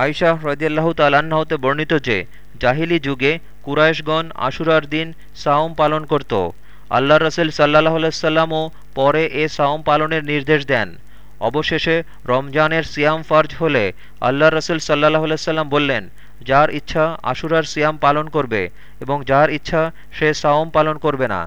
আয়শাহ তালান্না তালাহতে বর্ণিত যে, জাহিলি যুগে কুরাইশগণ আশুরার দিন সাওম পালন করত। আল্লাহ রসুল সাল্লাহ সাল্লামও পরে এ সাওম পালনের নির্দেশ দেন। অবশেষে রমজানের সিয়াম ফার্জ হলে আল্লাহ রসুল সাল্লাহ সাল্লাম বললেন, যার ইচ্ছা আশুরার সিয়াম পালন করবে এবং যার ইচ্ছা সে সাওম পালন করবে না।